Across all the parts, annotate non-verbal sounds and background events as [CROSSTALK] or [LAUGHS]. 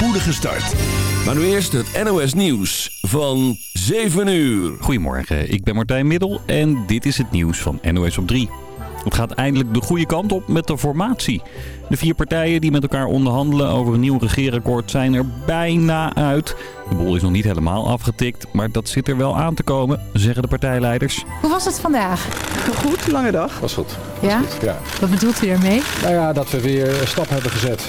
spoedige start. Maar nu eerst het NOS Nieuws van 7 uur. Goedemorgen, ik ben Martijn Middel en dit is het nieuws van NOS op 3. Het gaat eindelijk de goede kant op met de formatie. De vier partijen die met elkaar onderhandelen over een nieuw regeerakkoord zijn er bijna uit. De bol is nog niet helemaal afgetikt, maar dat zit er wel aan te komen, zeggen de partijleiders. Hoe was het vandaag? Goed, lange dag. Was goed. Ja? Goed, ja. Wat bedoelt u daarmee? Nou ja, dat we weer een stap hebben gezet.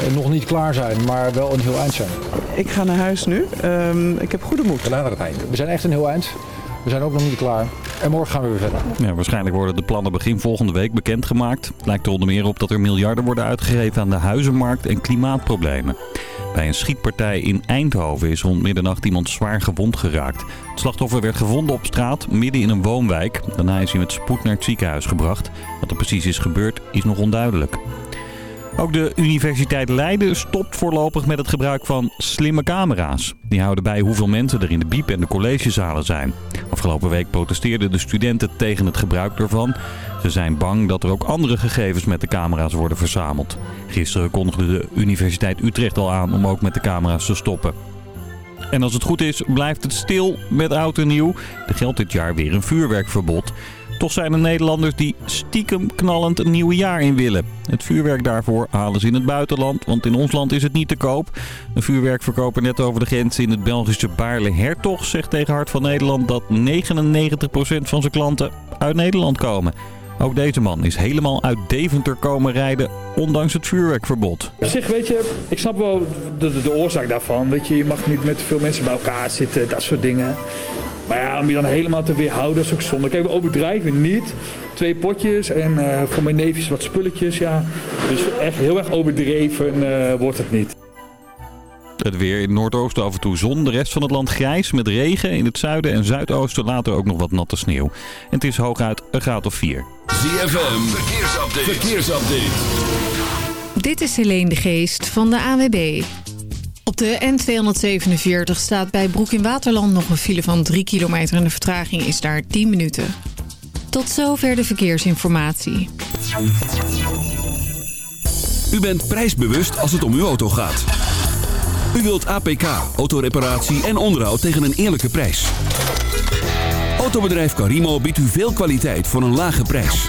Eh, Nog niet klaar zijn, maar wel een heel eind zijn. Ik ga naar huis nu. Ehm, ik heb goede moed. We naderen het eind. We zijn echt een heel eind. We zijn ook nog niet klaar. En morgen gaan we weer verder. Ja, waarschijnlijk worden de plannen begin volgende week bekendgemaakt. Het lijkt er onder meer op dat er miljarden worden uitgegeven aan de huizenmarkt en klimaatproblemen. Bij een schietpartij in Eindhoven is rond middernacht iemand zwaar gewond geraakt. Het slachtoffer werd gevonden op straat, midden in een woonwijk. Daarna is hij met spoed naar het ziekenhuis gebracht. Wat er precies is gebeurd, is nog onduidelijk. Ook de Universiteit Leiden stopt voorlopig met het gebruik van slimme camera's. Die houden bij hoeveel mensen er in de biep en de collegezalen zijn. Afgelopen week protesteerden de studenten tegen het gebruik ervan. Ze zijn bang dat er ook andere gegevens met de camera's worden verzameld. Gisteren kondigde de Universiteit Utrecht al aan om ook met de camera's te stoppen. En als het goed is, blijft het stil met oud en nieuw. Er geldt dit jaar weer een vuurwerkverbod. Toch zijn er Nederlanders die stiekem knallend een nieuwe jaar in willen. Het vuurwerk daarvoor halen ze in het buitenland, want in ons land is het niet te koop. Een vuurwerkverkoper net over de grens in het Belgische Baarle-Hertog zegt tegen Hart van Nederland dat 99% van zijn klanten uit Nederland komen. Ook deze man is helemaal uit Deventer komen rijden, ondanks het vuurwerkverbod. Op zich, weet je, ik snap wel de, de, oorzaak daarvan. Weet je, je mag niet met veel mensen bij elkaar zitten, dat soort dingen. Maar ja, om je dan helemaal te weerhouden, dat is ook zonde. Kijk, we overdrijven niet. Twee potjes en eh, voor mijn neefjes wat spulletjes, ja. Dus echt heel erg overdreven eh, wordt het niet. Het weer in het noordoosten af en toe zon, de rest van het land grijs met regen. In het zuiden en zuidoosten later ook nog wat natte sneeuw. En het is hooguit een graad of 4. ZFM, verkeersupdate. verkeersupdate. Dit is Helene de Geest van de AWB. Op de N247 staat bij Broek in Waterland nog een file van 3 kilometer... en de vertraging is daar 10 minuten. Tot zover de verkeersinformatie. U bent prijsbewust als het om uw auto gaat. U wilt APK, autoreparatie en onderhoud tegen een eerlijke prijs. Autobedrijf Carimo biedt u veel kwaliteit voor een lage prijs.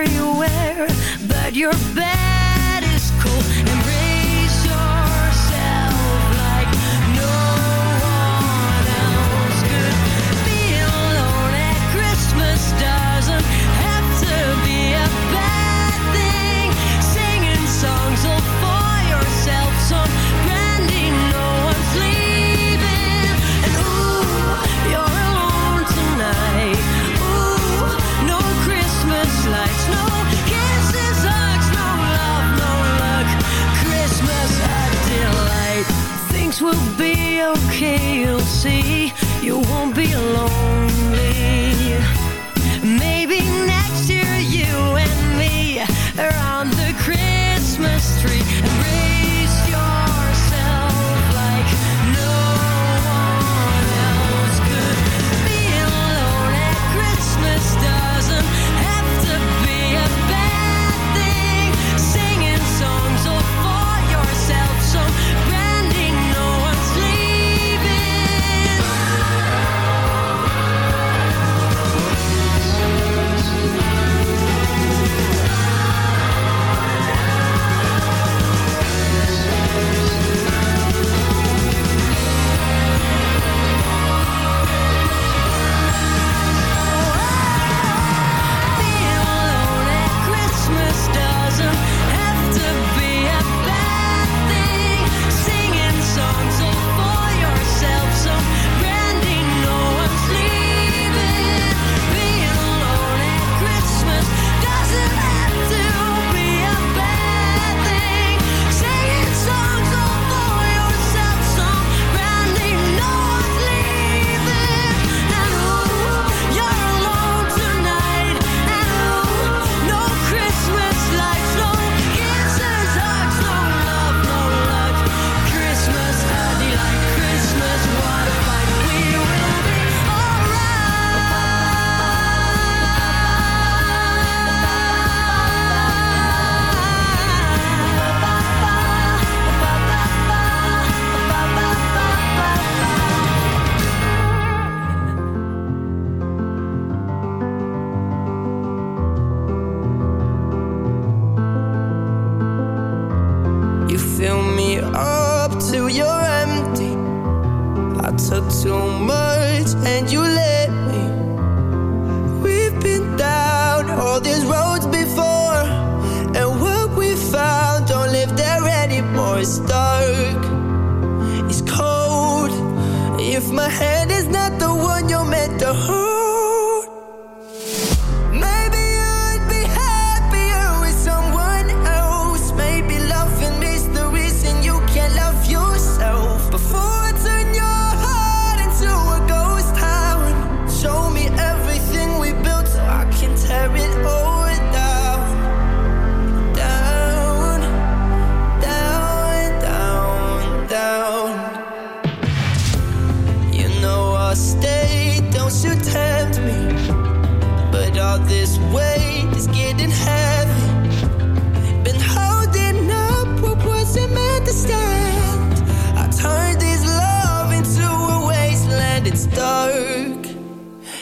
everywhere, but you're better.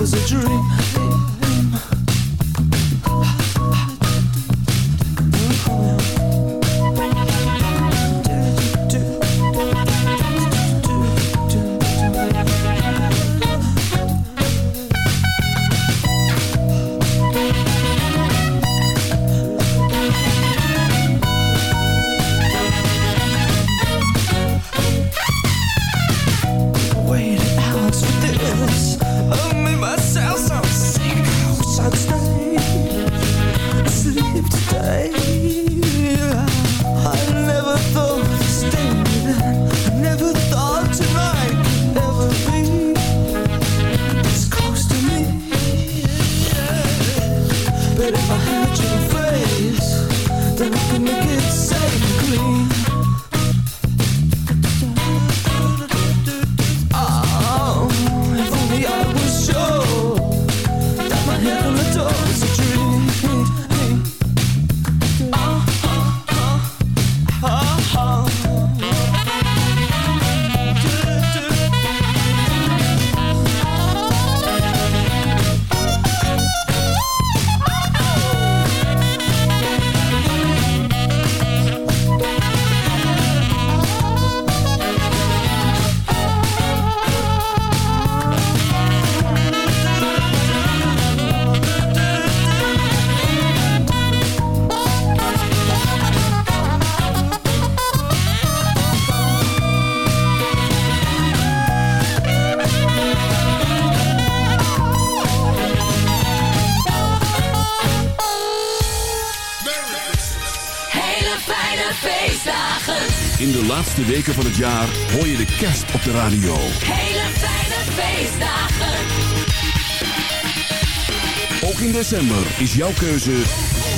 was a dream. Feestdagen. In de laatste weken van het jaar hoor je de kerst op de radio. Hele fijne feestdagen. Ook in december is jouw keuze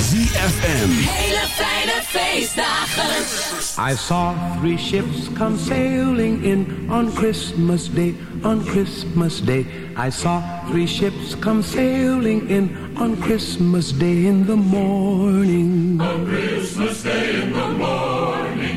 ZFM. Hele fijne feestdagen. I saw three ships come sailing in on Christmas Day, on Christmas Day. I saw three ships come sailing in on Christmas Day in the morning. On Christmas Day in the morning.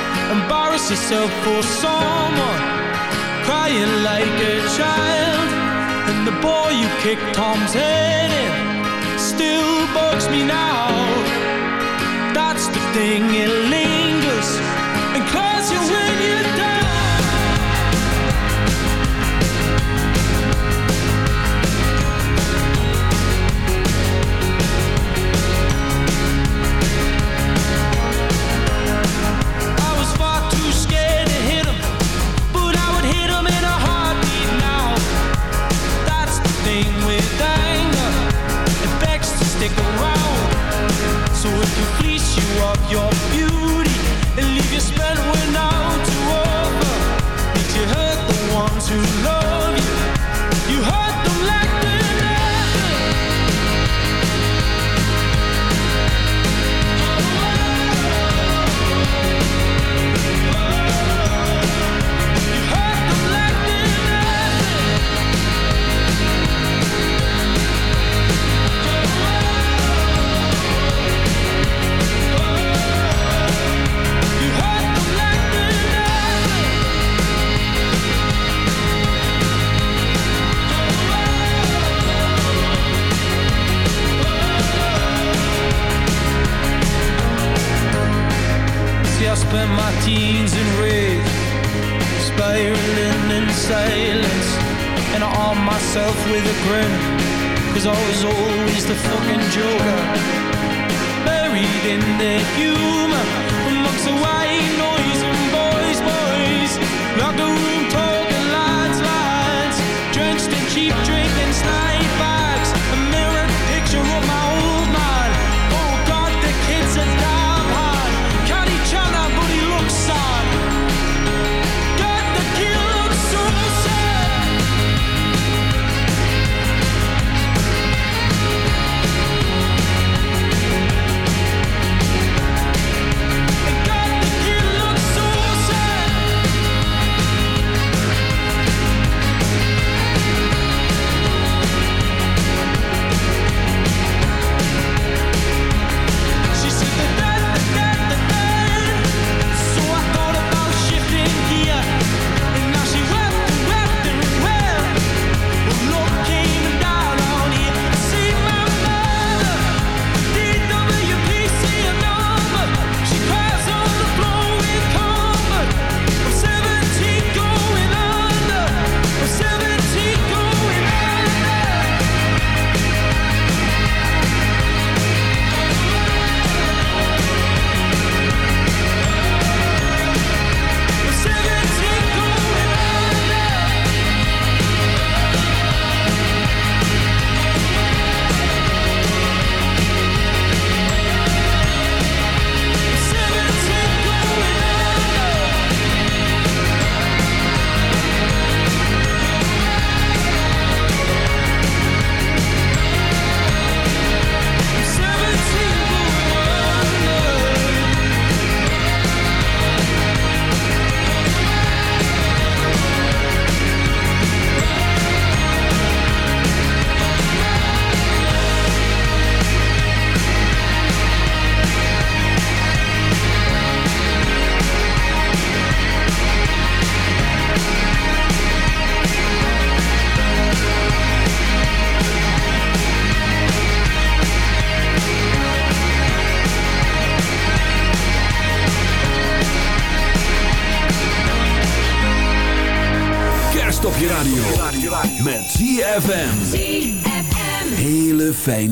Embarrass yourself for someone Crying like a child. And the boy you kicked Tom's head in Still bugs me now. That's the thing, it lingers. And calls you when you're to love calm myself with a grin Cause I was always the fucking joker. Buried in the humour Amongst the white noise and boys, boys. Locked the room talking lads, lads Drenched in cheap drink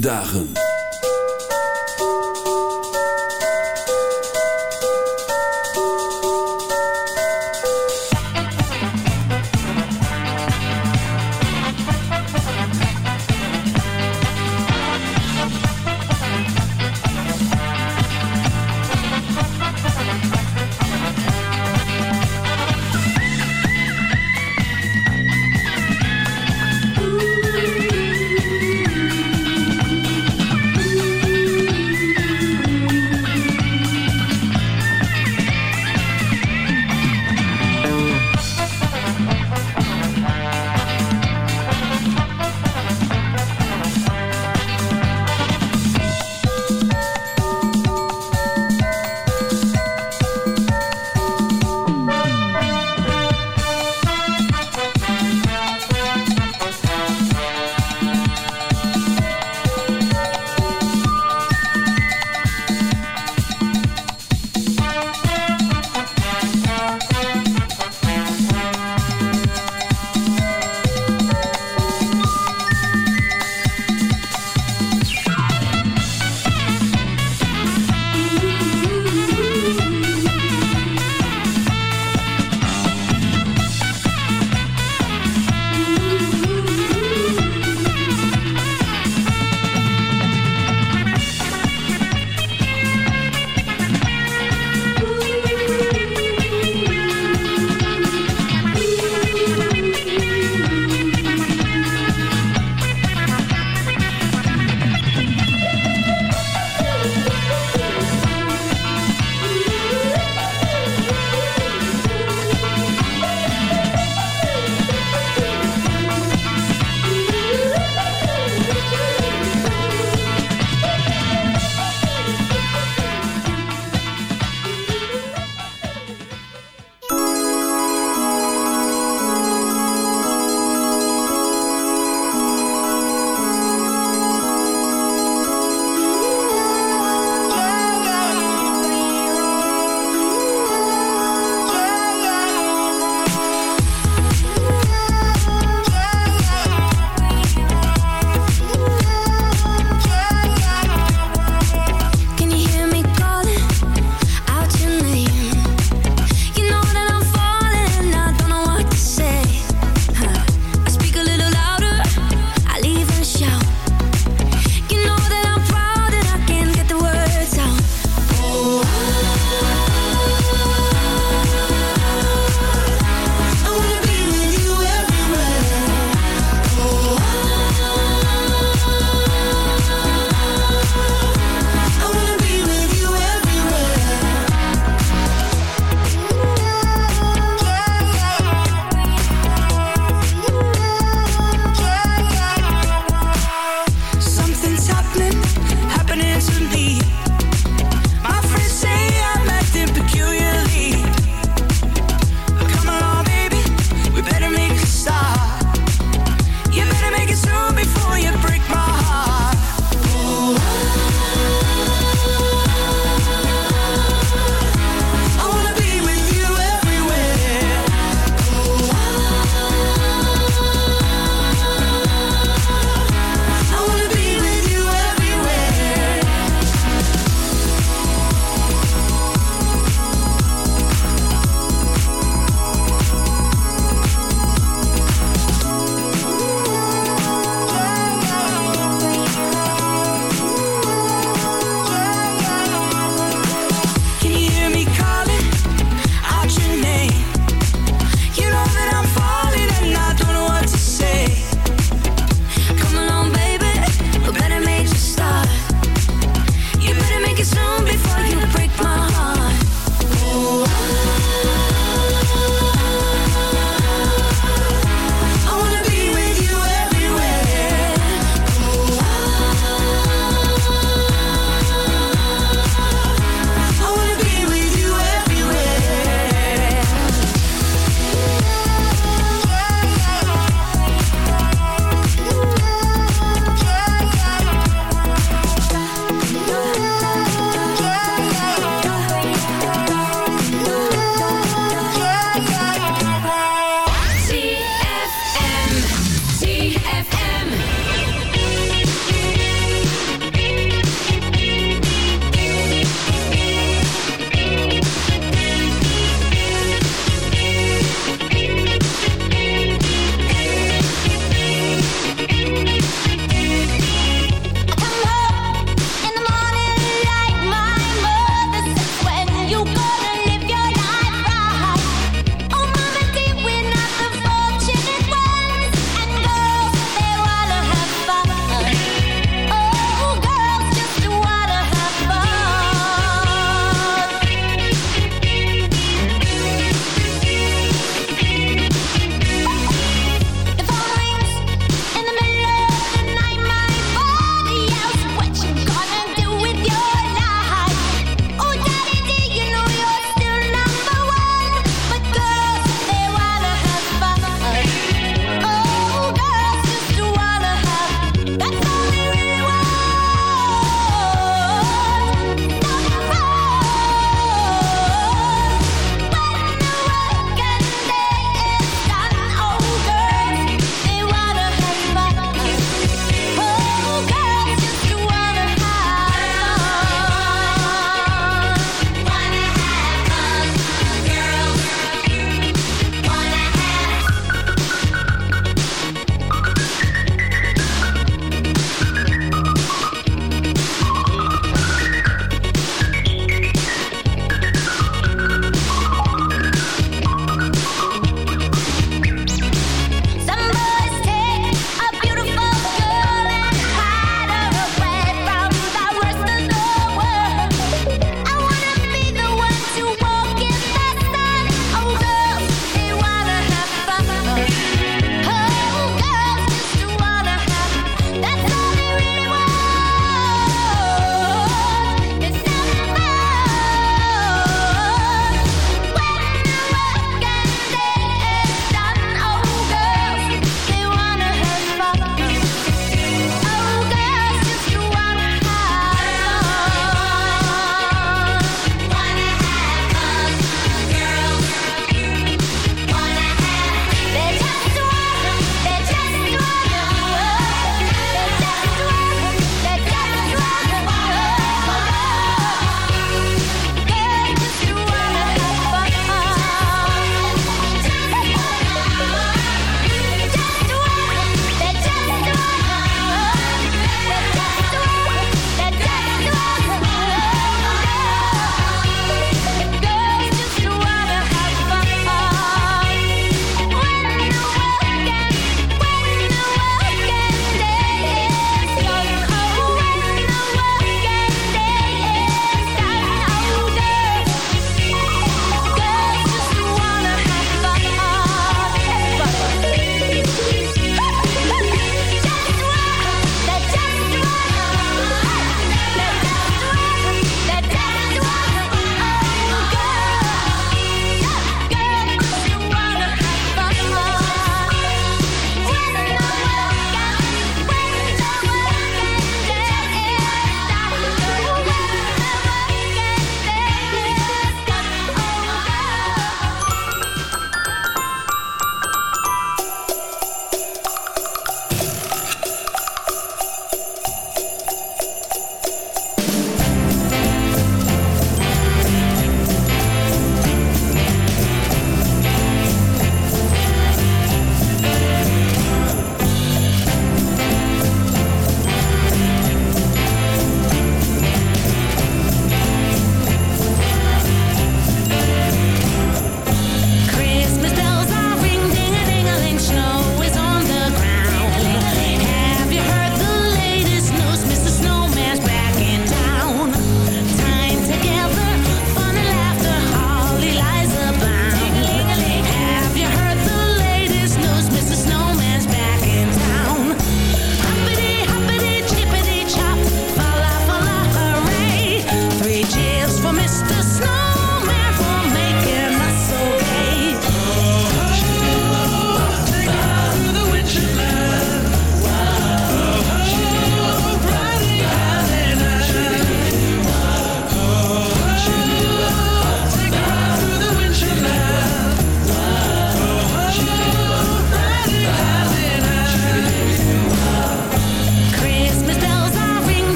dagen.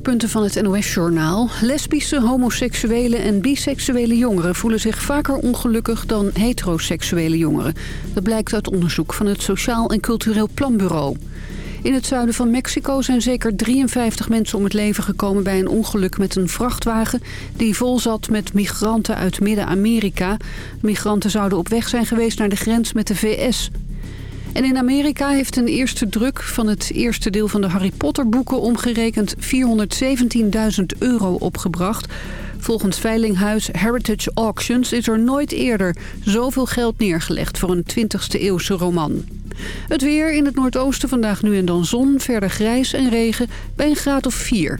hoofdpunten van het NOS-journaal. Lesbische, homoseksuele en biseksuele jongeren voelen zich vaker ongelukkig dan heteroseksuele jongeren. Dat blijkt uit onderzoek van het Sociaal en Cultureel Planbureau. In het zuiden van Mexico zijn zeker 53 mensen om het leven gekomen bij een ongeluk met een vrachtwagen die vol zat met migranten uit Midden-Amerika. Migranten zouden op weg zijn geweest naar de grens met de VS, en in Amerika heeft een eerste druk van het eerste deel van de Harry Potter boeken omgerekend 417.000 euro opgebracht. Volgens veilinghuis Heritage Auctions is er nooit eerder zoveel geld neergelegd voor een 20e eeuwse roman. Het weer in het noordoosten vandaag nu en dan zon, verder grijs en regen bij een graad of 4.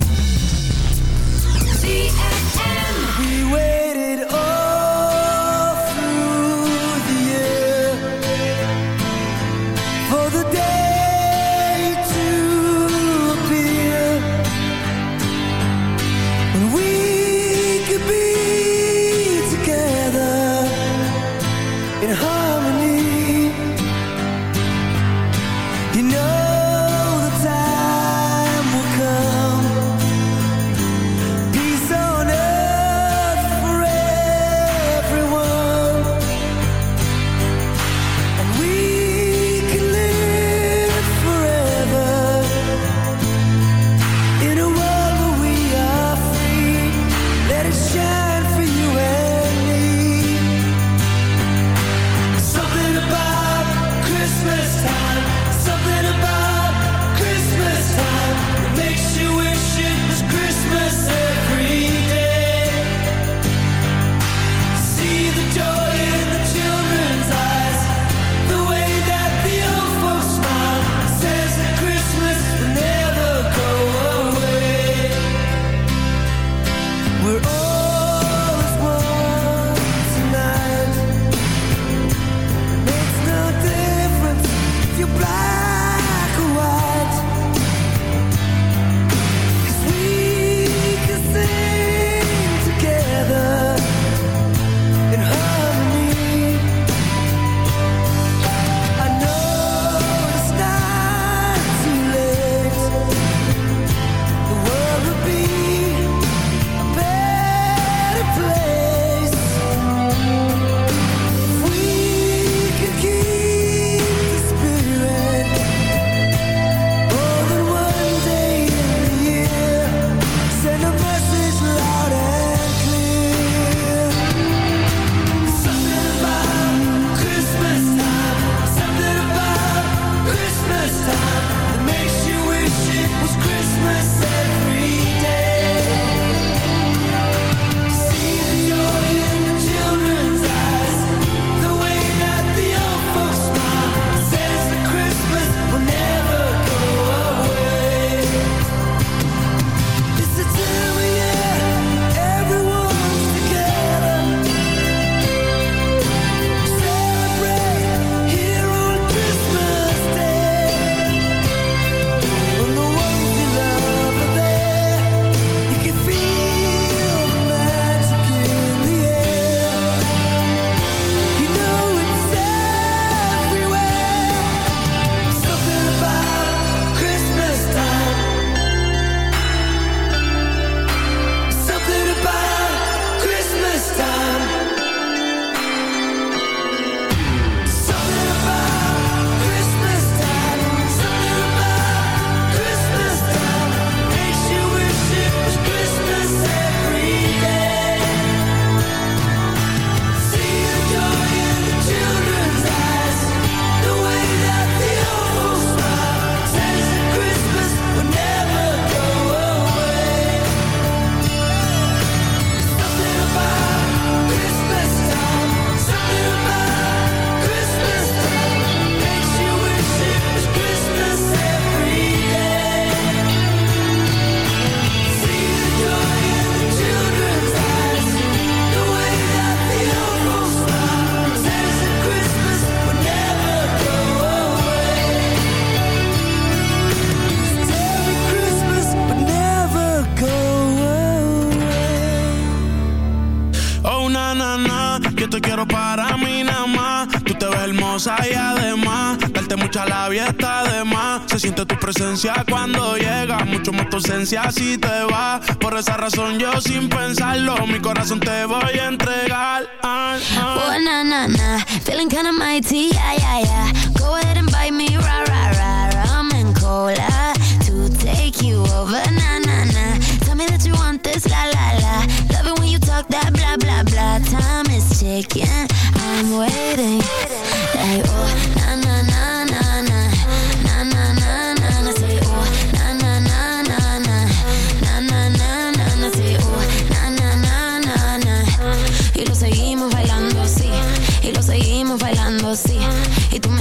Presencia cuando llega, mucho más tu ausencia si te va. Por esa razón yo sin pensarlo, mi corazón te voy a entregar. Oh, na, na, na. Feeling kinda mighty, yeah, yeah, yeah. Go ahead and bite me, rah, rah, rah. Rum and cola to take you over, na, na, na. Tell me that you want this, la, la, la. Love it when you talk that blah, blah, blah. Time is ticking, I'm waiting.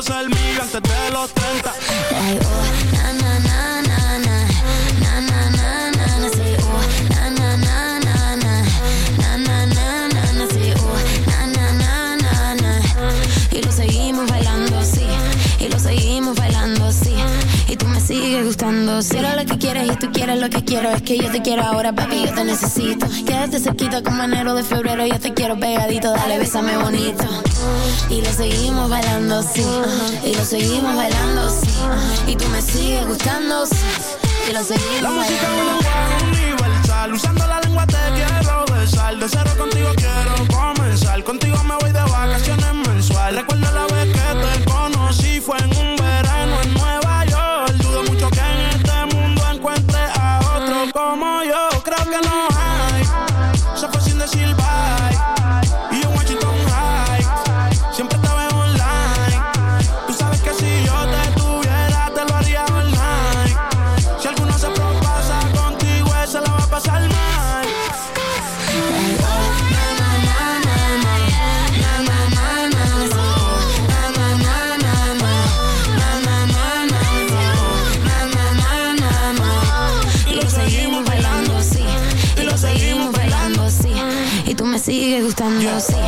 quiero ser miga antes de los 30. Like, oh, quieres lo que quiero. Es que yo te quiero ahora, papi, yo te necesito. Quédate cerquita como enero de febrero. Yo te quiero pegadito, dale, bésame bonito. Y lo seguimos bailando, sí. Y lo seguimos bailando, sí. Y tú me sigues gustando, sí. Y lo seguimos La música bailando. lenguaje universal. Usando la lengua te quiero besar. De cero contigo quiero comenzar. Contigo me voy Yeah.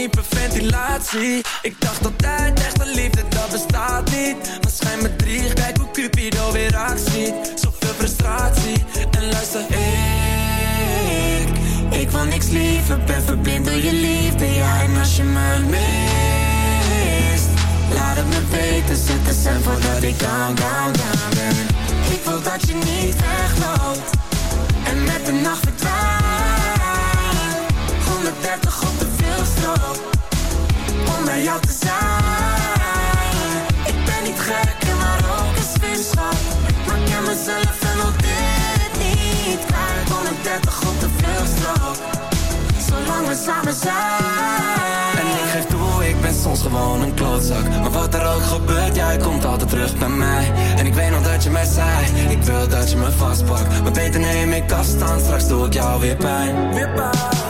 hyperventilatie. Ik dacht altijd, echte liefde, dat bestaat niet. Maar schijn me drie, kijk hoe Cupido weer actie. Zoveel frustratie, en luister, ik... Ik wil niks liever, ben verblind door je liefde, ja. En als je me mist, laat het me weten. Zet de stem voordat ik down, down, down ben. Ik wil dat je niet wegloopt en met de nacht verdwijnt. 130 op de om bij jou te zijn. Ik ben niet gek en maar ook een vuurschap. Maar ik ken mezelf en wil dit niet kwijt. 130 op de vluchtstrook, zolang we samen zijn. En ik geef toe, ik ben soms gewoon een klootzak. Maar wat er ook gebeurt, jij komt altijd terug bij mij. En ik weet nog dat je mij zei, ik wil dat je me vastpakt. Maar beter neem ik afstand, straks doe ik jou weer pijn. Weer pijn.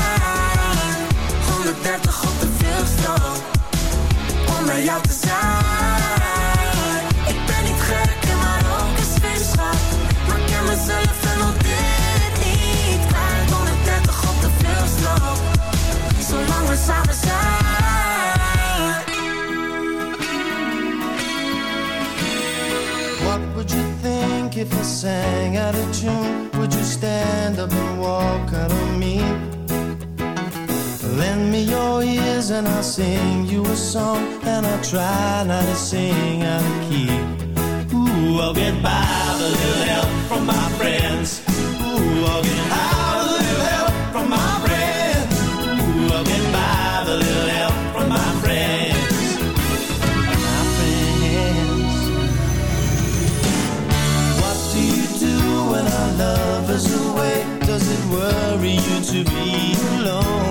Bij jou te zijn. Ik ben niet gek en maar ook een vuurschap. Maar ik ken mezelf en wil dit niet kwijt. 130 op de vluchtstrook, zolang we samen zijn. What would you think if I sang out of tune? Would you stand up and walk out on me? Lend me your ears and I'll sing you a song And I'll try not to sing out of key. Ooh, I'll get by with a little help from my friends. Ooh, I'll get by with a little help from my friends. Ooh, I'll get by with a little help from my friends. My friends. What do you do when our love is away? Does it worry you to be alone?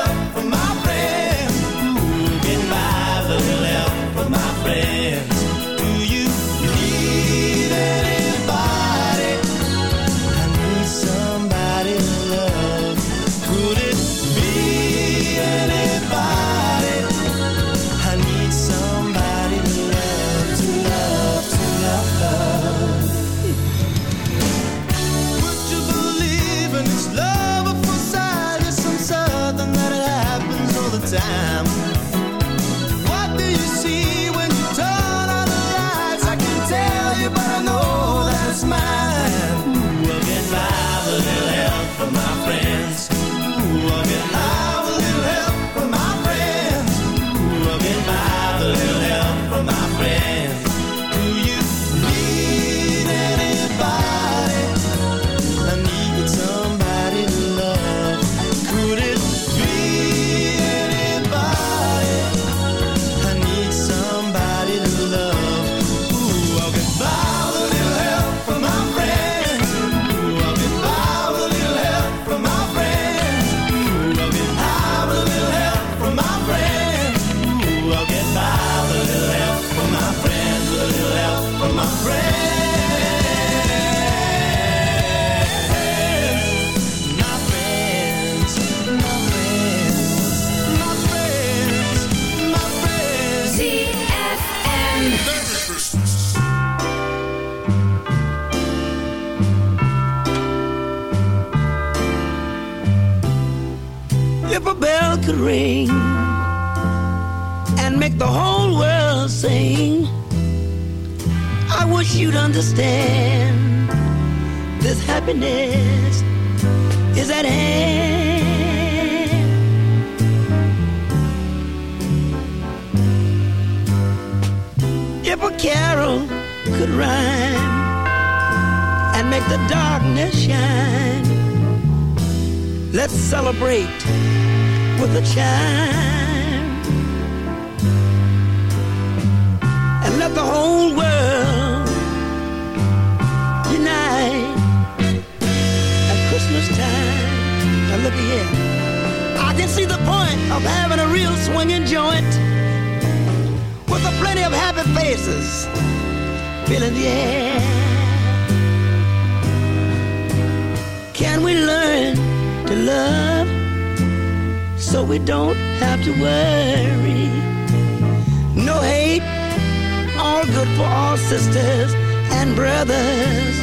all good for all sisters and brothers.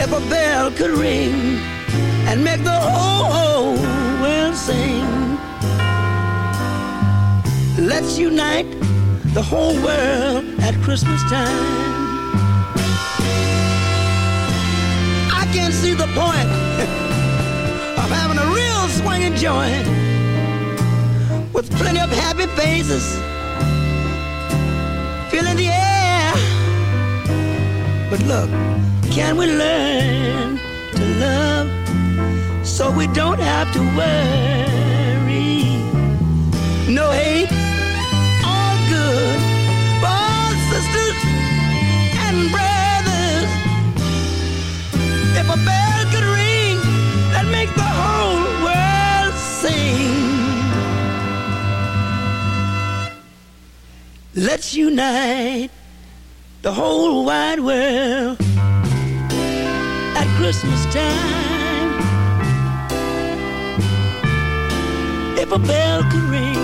If a bell could ring and make the whole world sing, let's unite the whole world at Christmas time. I can't see the point [LAUGHS] of having a real swinging joint with plenty of happy faces But look, can we learn to love so we don't have to worry? No hate, all good for all sisters and brothers. If a bell could ring and make the whole world sing, let's unite the whole wide world at Christmas time. If a bell could ring,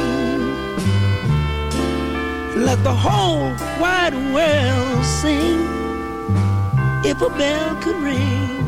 let the whole wide world sing. If a bell could ring.